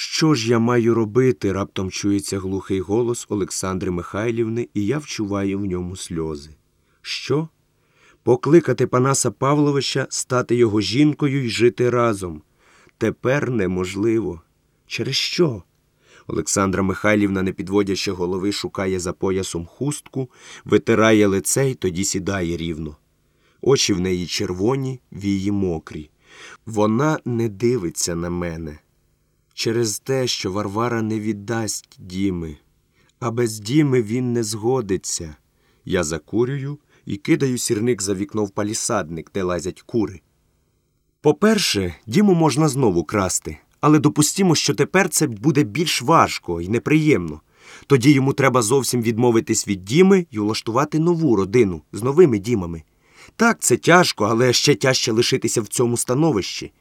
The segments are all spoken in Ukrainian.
Що ж я маю робити? раптом чується глухий голос Олександри Михайлівни, і я вчуваю в ньому сльози. Що? Покликати Панаса Павловича, стати його жінкою і жити разом. Тепер неможливо. Через що? Олександра Михайлівна, не підводячи голови, шукає за поясом хустку, витирає лице і тоді сідає рівно. Очі в неї червоні, вії мокрі. Вона не дивиться на мене. Через те, що Варвара не віддасть Діми, а без Діми він не згодиться. Я закурюю і кидаю сірник за вікно в палісадник, де лазять кури. По-перше, Діму можна знову красти, але допустімо, що тепер це буде більш важко і неприємно. Тоді йому треба зовсім відмовитись від Діми і улаштувати нову родину з новими Дімами. Так, це тяжко, але ще тяжче лишитися в цьому становищі.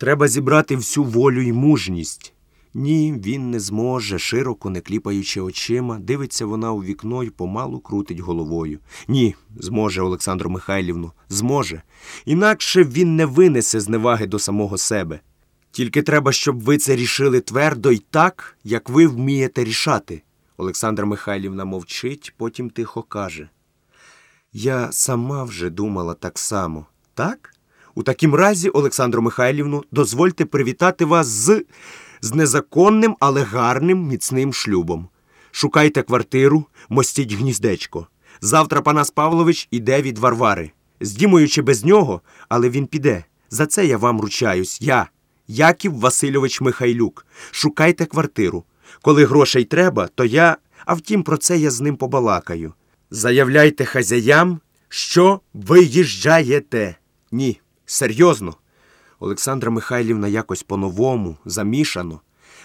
Треба зібрати всю волю і мужність. Ні, він не зможе, широко не кліпаючи очима, дивиться вона у вікно і помалу крутить головою. Ні, зможе, Олександру Михайлівну, зможе. Інакше він не винесе зневаги до самого себе. Тільки треба, щоб ви це рішили твердо і так, як ви вмієте рішати. Олександра Михайлівна мовчить, потім тихо каже. Я сама вже думала так само, так? У такім разі, Олександру Михайлівну, дозвольте привітати вас з з незаконним, але гарним міцним шлюбом. Шукайте квартиру, мостіть гніздечко. Завтра Панас Павлович іде від Варвари. Здімуючи без нього, але він піде. За це я вам ручаюсь. Я, Яків Васильович Михайлюк. Шукайте квартиру. Коли грошей треба, то я. А втім, про це я з ним побалакаю. Заявляйте хазяям, що виїжджаєте. Ні, серйозно. Олександра Михайлівна якось по-новому, замішано,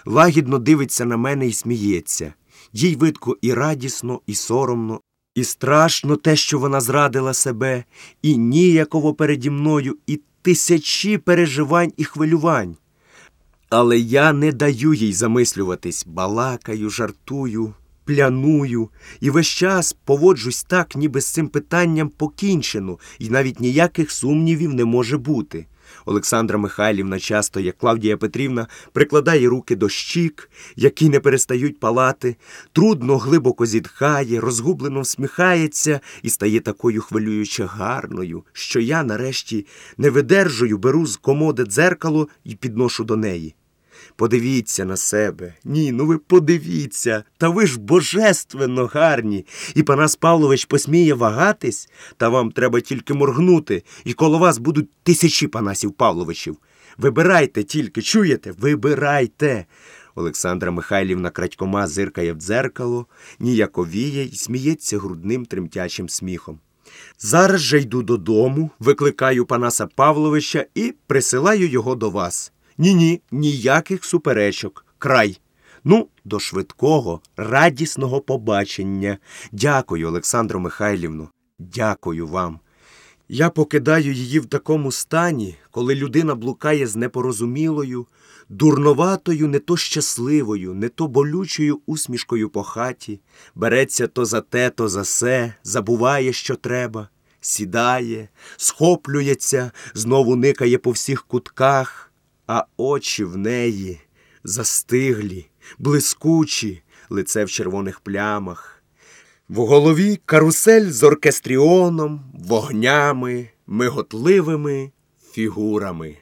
лагідно дивиться на мене і сміється. Їй видко і радісно, і соромно, і страшно те, що вона зрадила себе, і ніяково переді мною, і тисячі переживань і хвилювань. Але я не даю їй замислюватись, балакаю, жартую, пляную, і весь час поводжусь так, ніби з цим питанням покінчено, і навіть ніяких сумнівів не може бути. Олександра Михайлівна, часто, як Клавдія Петрівна, прикладає руки до щік, які не перестають палати, трудно, глибоко зітхає, розгублено всміхається і стає такою хвилююче гарною, що я, нарешті, не видержую, беру з комоди дзеркало і підношу до неї. Подивіться на себе. Ні, ну ви подивіться, та ви ж божественно гарні. І Панас Павлович посміє вагатись, та вам треба тільки моргнути, і коло вас будуть тисячі Панасів Павловичів. Вибирайте тільки, чуєте? Вибирайте. Олександра Михайлівна крадькома зиркає в дзеркало, ніяковіє і сміється грудним тремтячим сміхом. Зараз же йду додому, викликаю Панаса Павловича і присилаю його до вас. Ні, ні, ніяких суперечок. Край. Ну, до швидкого, радісного побачення. Дякую, Олександру Михайлівну. Дякую вам. Я покидаю її в такому стані, коли людина блукає з непорозумілою, дурноватою, не то щасливою, не то болючою усмішкою по хаті, береться то за те, то за се, забуває, що треба, сідає, схоплюється, знову никає по всіх кутках а очі в неї застиглі, блискучі, лице в червоних плямах. В голові карусель з оркестріоном, вогнями, миготливими фігурами.